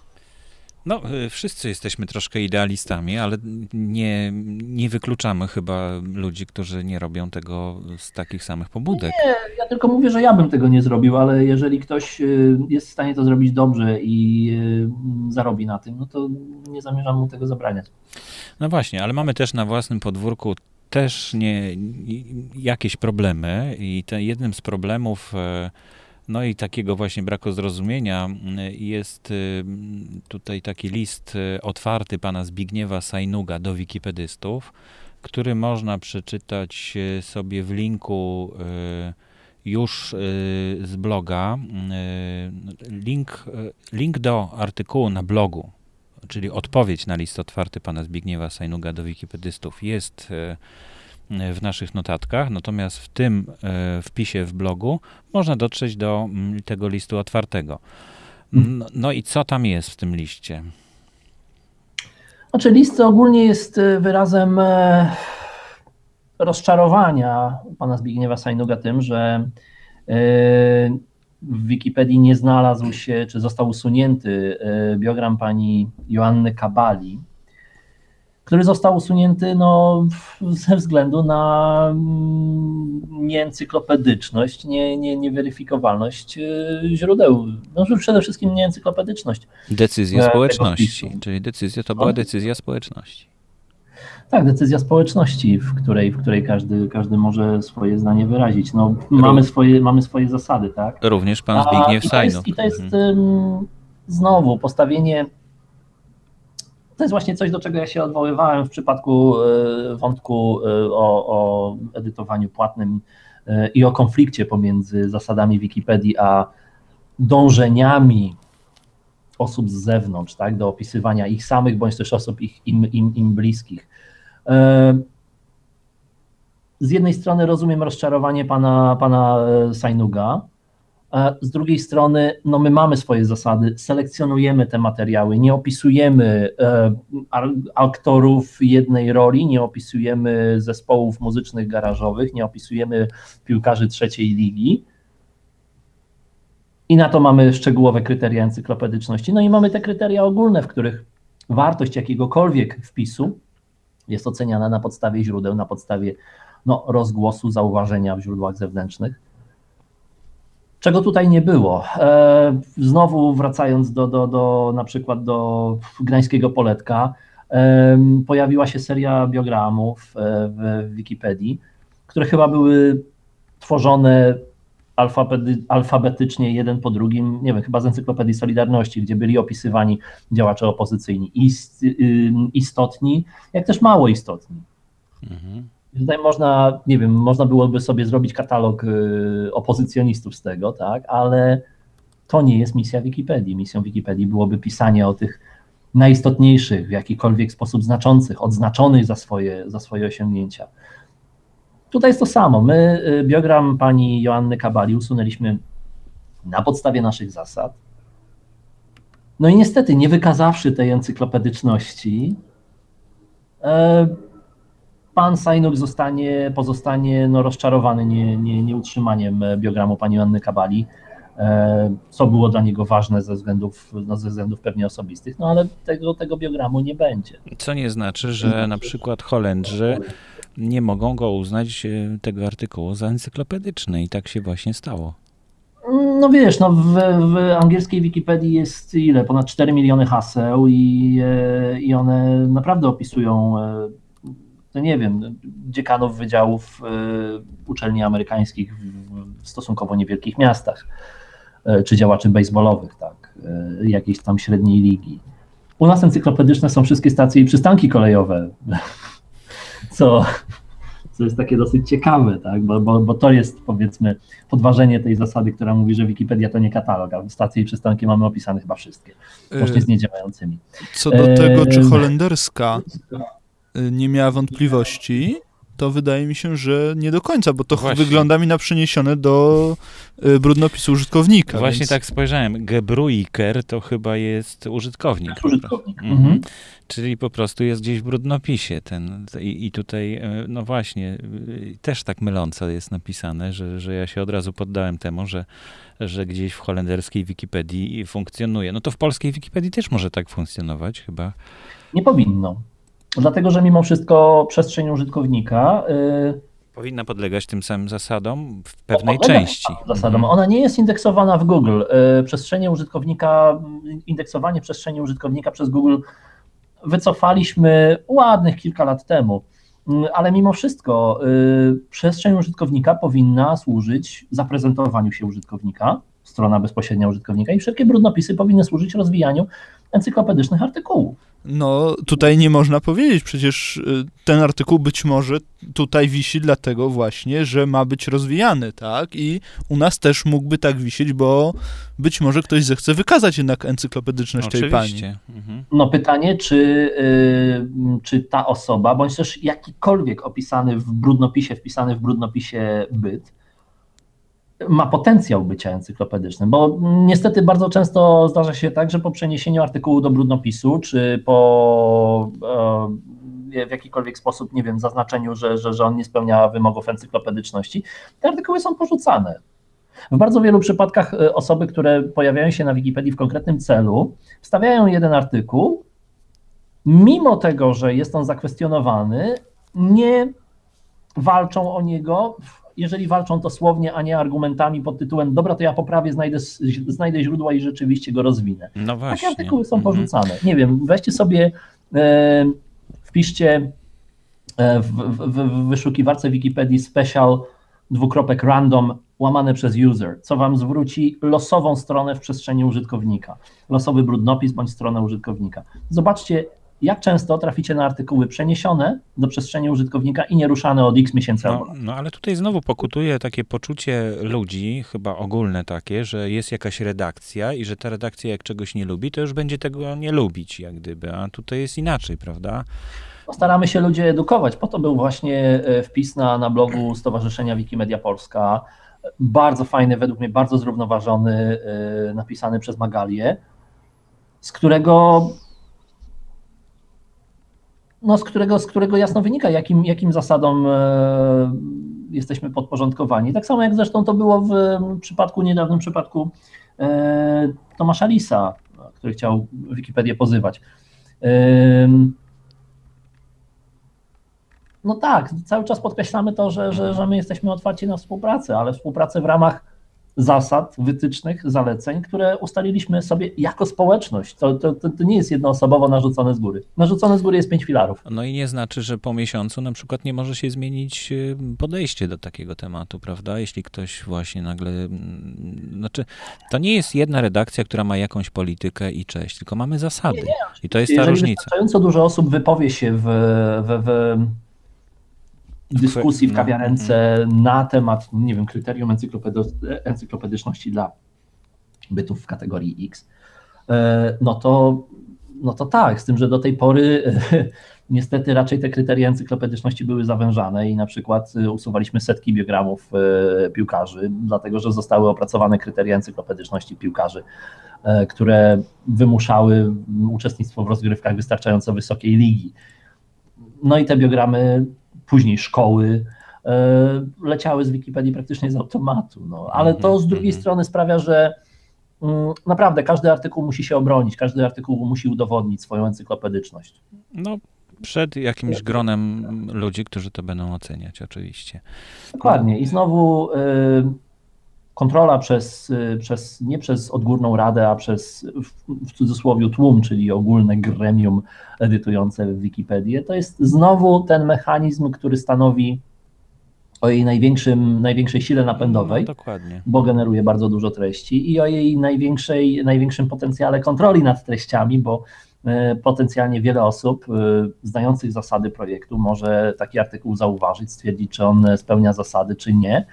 No, y, wszyscy jesteśmy troszkę idealistami, ale nie, nie wykluczamy chyba ludzi, którzy nie robią tego z takich samych pobudek. Nie, ja tylko mówię, że ja bym tego nie zrobił, ale jeżeli ktoś y, jest w stanie to zrobić dobrze i y, zarobi na tym, no to nie zamierzam mu tego zabraniać. No właśnie, ale mamy też na własnym podwórku też nie, jakieś problemy i te, jednym z problemów, e, no i takiego właśnie braku zrozumienia m, jest y, tutaj taki list y, otwarty pana Zbigniewa Sajnuga do wikipedystów, który można przeczytać y, sobie w linku już z bloga. Link, link do artykułu na blogu czyli odpowiedź na list otwarty pana Zbigniewa Sajnuga do wikipedystów jest w naszych notatkach, natomiast w tym wpisie w blogu można dotrzeć do mm, tego listu otwartego. No, no i co tam jest w tym liście? Znaczy list ogólnie jest wyrazem rozczarowania pana Zbigniewa Sajnuga tym, że w Wikipedii nie znalazł się, czy został usunięty e, biogram pani Joanny Kabali, który został usunięty no, ze względu na mm, nieencyklopedyczność, nie, nie, nieweryfikowalność e, źródeł. No, przede wszystkim nieencyklopedyczność. Decyzja e, społeczności, czyli decyzja to była decyzja społeczności. Tak, decyzja społeczności, w której, w której każdy, każdy może swoje zdanie wyrazić. No, mamy, swoje, mamy swoje zasady, tak? Również pan Zbigniew Sajnuk. I to jest, i to jest mhm. znowu postawienie to jest właśnie coś, do czego ja się odwoływałem w przypadku e, wątku e, o, o, edytowaniu płatnym e, i o konflikcie pomiędzy zasadami Wikipedii a dążeniami osób z zewnątrz, tak, do opisywania ich samych bądź też osób ich, im, im, im bliskich. Z jednej strony rozumiem rozczarowanie pana, pana Sajnuga, z drugiej strony, no my mamy swoje zasady, selekcjonujemy te materiały, nie opisujemy e, aktorów jednej roli, nie opisujemy zespołów muzycznych garażowych, nie opisujemy piłkarzy trzeciej ligi. I na to mamy szczegółowe kryteria encyklopedyczności. No i mamy te kryteria ogólne, w których wartość jakiegokolwiek wpisu jest oceniana na podstawie źródeł, na podstawie no, rozgłosu, zauważenia w źródłach zewnętrznych. Czego tutaj nie było. E, znowu wracając do, do, do na przykład do Gdańskiego Poletka, e, pojawiła się seria biogramów e, w Wikipedii, które chyba były tworzone alfabetycznie jeden po drugim, nie wiem, chyba z Encyklopedii Solidarności, gdzie byli opisywani działacze opozycyjni, ist, istotni, jak też mało istotni. Mhm. Tutaj można, nie wiem, można byłoby sobie zrobić katalog y, opozycjonistów z tego, tak, ale to nie jest misja Wikipedii. Misją Wikipedii byłoby pisanie o tych najistotniejszych, w jakikolwiek sposób znaczących, odznaczonych za swoje, za swoje osiągnięcia. Tutaj jest to samo. My y, biogram pani Joanny Kabali usunęliśmy na podstawie naszych zasad. No i niestety, nie wykazawszy tej encyklopedyczności, e, pan Sajnuk zostanie, pozostanie no, rozczarowany nie, nie, nieutrzymaniem biogramu pani Joanny Kabali, e, co było dla niego ważne ze względów, no, ze względów pewnie osobistych, no ale tego, tego biogramu nie będzie. Co nie znaczy, że na przykład Holendrzy nie mogą go uznać e, tego artykułu za encyklopedyczny i tak się właśnie stało. No wiesz, no w, w angielskiej Wikipedii jest ile? Ponad 4 miliony haseł i, e, i one naprawdę opisują, e, no nie wiem, dziekanów wydziałów uczelni amerykańskich w stosunkowo niewielkich miastach, czy działaczy baseballowych, tak, jakiejś tam średniej ligi. U nas encyklopedyczne są wszystkie stacje i przystanki kolejowe <laughs> co, co jest takie dosyć ciekawe, tak? bo, bo, bo to jest powiedzmy podważenie tej zasady, która mówi, że Wikipedia to nie katalog, a stacje i przystanki mamy opisane chyba wszystkie, łącznie z niedziałającymi. Co do tego, czy holenderska nie miała wątpliwości, to wydaje mi się, że nie do końca, bo to Właśnie. wygląda mi na przeniesione do y, brudnopisu użytkownika. Właśnie więc... tak spojrzałem. Gebruiker to chyba jest użytkownik. Użytkownik. Mhm. Mhm. Czyli po prostu jest gdzieś w brudnopisie ten. I, I, tutaj, y, no właśnie, y, też tak myląco jest napisane, że, że ja się od razu poddałem temu, że, że gdzieś w holenderskiej Wikipedii funkcjonuje. No to w polskiej Wikipedii też może tak funkcjonować chyba. Nie powinno. Dlatego, że mimo wszystko przestrzeń użytkownika. Yy, Powinna podlegać tym samym zasadom w pewnej części. Zasadom. Mhm. Ona nie jest indeksowana w Google. Yy, przestrzenie użytkownika, indeksowanie przestrzeni użytkownika przez Google wycofaliśmy ładnych kilka lat temu. Yy, ale mimo wszystko yy, przestrzeń użytkownika powinna służyć zaprezentowaniu się użytkownika, strona bezpośrednia użytkownika i wszelkie brudnopisy powinny służyć rozwijaniu encyklopedycznych artykułów. No, tutaj nie można powiedzieć, przecież y, ten artykuł być może tutaj wisi dlatego właśnie, że ma być rozwijany, tak? I u nas też mógłby tak wisieć, bo być może ktoś zechce wykazać jednak encyklopedyczność tej pani. Mhm. No pytanie, czy, yy, czy ta osoba, bądź też jakikolwiek opisany w brudnopisie, wpisany w brudnopisie byt, ma potencjał bycia encyklopedycznym, bo niestety bardzo często zdarza się tak, że po przeniesieniu artykułu do brudnopisu, czy po e, w jakikolwiek sposób, nie wiem, zaznaczeniu, że, że, że on nie spełnia wymogów encyklopedyczności, te artykuły są porzucane. W bardzo wielu przypadkach e, osoby, które pojawiają się na Wikipedii w konkretnym celu, wstawiają jeden artykuł, mimo tego, że jest on zakwestionowany, nie walczą o niego jeżeli walczą to słownie, a nie argumentami pod tytułem dobra, to ja poprawię, znajdę, znajdę źródła i rzeczywiście go rozwinę. No właśnie. Takie artykuły są mhm. porzucane. Nie wiem, weźcie sobie, e, wpiszcie e, w, w, w wyszukiwarce Wikipedii special dwukropek random łamane przez user, co wam zwróci losową stronę w przestrzeni użytkownika, losowy brudnopis bądź stronę użytkownika. Zobaczcie, jak często traficie na artykuły przeniesione do przestrzeni użytkownika i nieruszane od x miesięcy no, no ale tutaj znowu pokutuje takie poczucie ludzi, chyba ogólne takie, że jest jakaś redakcja i że ta redakcja jak czegoś nie lubi, to już będzie tego nie lubić, jak gdyby, a tutaj jest inaczej, prawda? Staramy się ludzi edukować. Po to był właśnie e, wpis na, na blogu Stowarzyszenia Wikimedia Polska. Bardzo fajny, według mnie bardzo zrównoważony, e, napisany przez Magalię, z którego no, z, którego, z którego jasno wynika, jakim, jakim zasadom e, jesteśmy podporządkowani. Tak samo jak zresztą to było w przypadku, niedawnym przypadku e, Tomasza Lisa, który chciał Wikipedię pozywać. No tak, cały czas podkreślamy to, że, że, że my jesteśmy otwarci na współpracę, ale współpracę w ramach zasad, wytycznych, zaleceń, które ustaliliśmy sobie jako społeczność. To, to, to, nie jest jednoosobowo narzucone z góry. Narzucone z góry jest pięć filarów. No i nie znaczy, że po miesiącu na przykład nie może się zmienić y, podejście do takiego tematu, prawda? Jeśli ktoś właśnie nagle. Mm, znaczy, to nie jest jedna redakcja, która ma jakąś politykę i cześć, tylko mamy zasady. Nie, nie, I to jest ta Jeżeli różnica. Wystarczająco dużo osób wypowie się w, w, w dyskusji w no, kawiarence mhm. na temat, nie wiem, kryterium encyklopedyczności dla bytów w kategorii X, e, no to, no to tak, z tym, że do tej pory <laughs> niestety raczej te kryteria encyklopedyczności były zawężane i na przykład e, usuwaliśmy setki biogramów e, piłkarzy, dlatego że zostały opracowane kryteria encyklopedyczności piłkarzy, które wymuszały uczestnictwo w rozgrywkach wystarczająco wysokiej ligi. No i te biogramy później szkoły, e, leciały z Wikipedii praktycznie z automatu. No. Ale to z drugiej mhm. strony sprawia, że mm, naprawdę każdy artykuł musi się obronić, każdy artykuł musi udowodnić swoją encyklopedyczność. No, przed jakimś gronem ludzi, którzy to będą oceniać, oczywiście. Dokładnie. I znowu. Yy, kontrola przez, y, przez, nie przez odgórną radę, a przez w cudzysłowie tłum, czyli ogólne gremium edytujące Wikipedię, to jest znowu ten mechanizm, który stanowi o jej największym, największej sile napędowej, no, bo generuje bardzo dużo treści i o jej największej, największym potencjale kontroli nad treściami, bo y, potencjalnie wiele osób y, znających zasady projektu może taki artykuł zauważyć, stwierdzić, czy on spełnia zasady, czy nie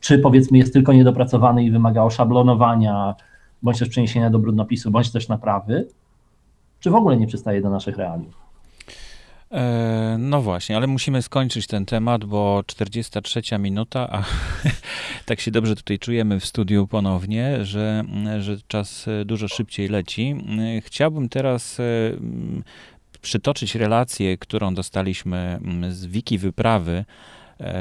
czy powiedzmy jest tylko niedopracowany i wymaga oszablonowania, bądź też przeniesienia do brudnopisu, bądź też naprawy, czy w ogóle nie przystaje do naszych realiów. E, no właśnie, ale musimy skończyć ten temat, bo 43 minuta, a <laughs> tak się dobrze tutaj czujemy w studiu ponownie, że, że czas dużo szybciej leci. Chciałbym teraz e, przytoczyć relację, którą dostaliśmy z wiki wyprawy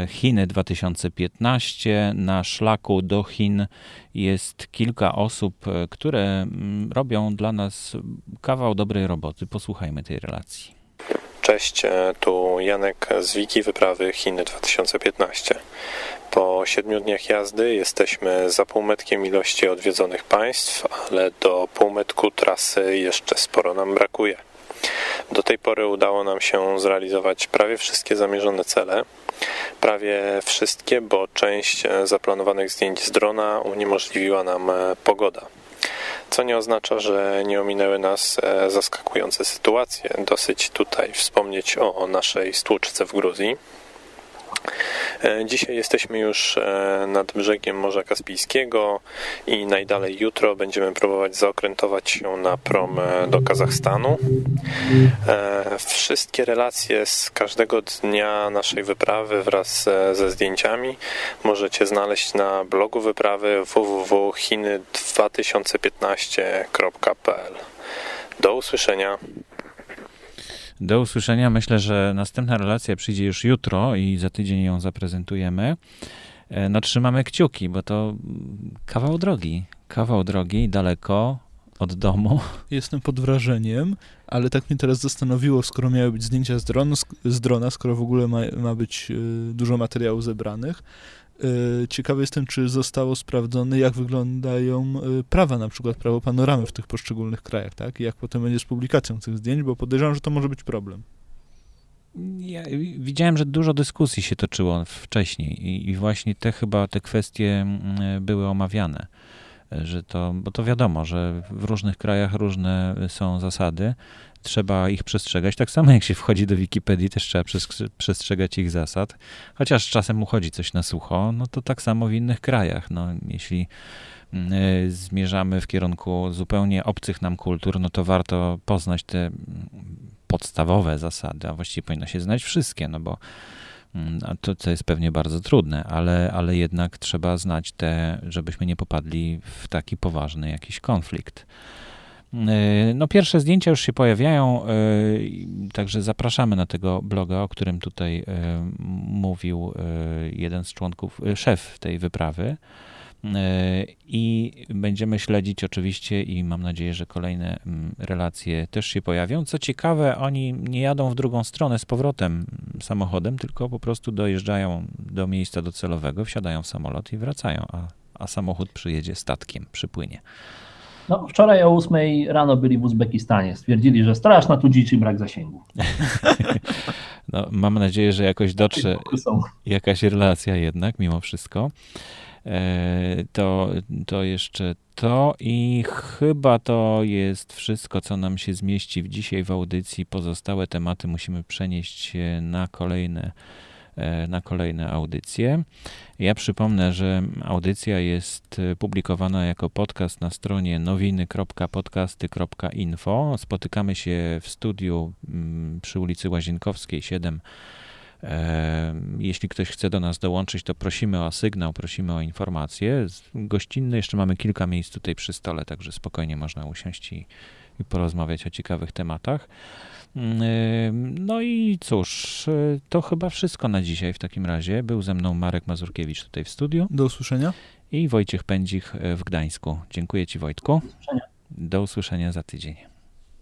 Chiny 2015. Na szlaku do Chin jest kilka osób, e, które mm, robią dla nas kawał dobrej roboty. Posłuchajmy tej relacji. Cześć, e, tu Janek z Wiki Wyprawy Chiny 2015. Po siedmiu dniach jazdy jesteśmy za półmetkiem ilości odwiedzonych państw, ale do półmetku trasy jeszcze sporo nam brakuje. Do tej pory udało nam się zrealizować prawie wszystkie zamierzone cele. Prawie wszystkie, bo część zaplanowanych zdjęć z drona uniemożliwiła nam pogoda. co nie oznacza, że nie ominęły nas zaskakujące sytuacje. Dosyć tutaj wspomnieć o naszej stłuczce w Gruzji. E, dzisiaj jesteśmy już e, nad brzegiem Morza Kaspijskiego i najdalej jutro będziemy próbować zaokrętować się na prom e, do Kazachstanu. Wszystkie relacje z każdego dnia naszej wyprawy wraz ze zdjęciami możecie znaleźć na blogu wyprawy www.chiny2015.pl. Do usłyszenia. Do usłyszenia. Myślę, że następna relacja przyjdzie już jutro i za tydzień ją zaprezentujemy. E, no trzymamy kciuki, bo to kawał drogi. Kawał drogi, daleko od domu. Jestem pod wrażeniem, ale tak mnie teraz zastanowiło, skoro miały być zdjęcia z, dron, z drona, skoro w ogóle ma, ma być y, dużo materiałów zebranych, ciekawy jestem, czy zostało sprawdzone, jak wyglądają y, prawa, na przykład prawo panoramy w tych poszczególnych krajach, tak? I jak potem będzie z publikacją tych zdjęć, bo podejrzewam, że to może być problem. Ja widziałem, że dużo dyskusji się toczyło wcześniej i, i właśnie te chyba te kwestie mm, były omawiane że to, bo to wiadomo, że w różnych krajach różne są zasady, trzeba ich przestrzegać. Tak samo jak się wchodzi do Wikipedii, też trzeba przestrzegać ich zasad. Chociaż czasem uchodzi coś na sucho, no to tak samo w innych krajach. No, jeśli mm, y, zmierzamy w kierunku zupełnie obcych nam kultur, no to warto poznać te mm, podstawowe zasady, a właściwie powinno się znać wszystkie, no bo mm, to, to jest pewnie bardzo trudne, ale, ale jednak trzeba znać te, żebyśmy nie popadli w taki poważny jakiś konflikt. E, no, pierwsze zdjęcia już się pojawiają, e, także zapraszamy na tego bloga, o którym tutaj e, mówił jeden z członków, szef tej wyprawy. I będziemy śledzić oczywiście i mam nadzieję, że kolejne relacje też się pojawią. Co ciekawe, oni nie jadą w drugą stronę z powrotem samochodem, tylko po prostu dojeżdżają do miejsca docelowego, wsiadają w samolot i wracają, a, a samochód przyjedzie statkiem, przypłynie. No, wczoraj o 8 rano byli w Uzbekistanie. Stwierdzili, że straszna tu dziczy brak zasięgu. <laughs> No, mam nadzieję, że jakoś dotrze jakaś relacja jednak, mimo wszystko. E, to, to jeszcze to i chyba to jest wszystko, co nam się zmieści w dzisiaj w audycji. Pozostałe tematy musimy przenieść na kolejne E, na kolejne audycje. Ja przypomnę, że audycja jest e, publikowana jako podcast na stronie nowiny.podcasty.info. Spotykamy się w studiu mm, przy ulicy Łazienkowskiej 7. E, jeśli ktoś chce do nas dołączyć, to prosimy o sygnał, prosimy o informacje. Gościnny, jeszcze mamy kilka miejsc tutaj przy stole, także spokojnie można usiąść i, i porozmawiać o ciekawych tematach. No i cóż, to chyba wszystko na dzisiaj w takim razie. Był ze mną Marek Mazurkiewicz tutaj w studiu. Do usłyszenia. I Wojciech Pędzich w Gdańsku. Dziękuję Ci Wojtku. Do usłyszenia. Do usłyszenia za tydzień.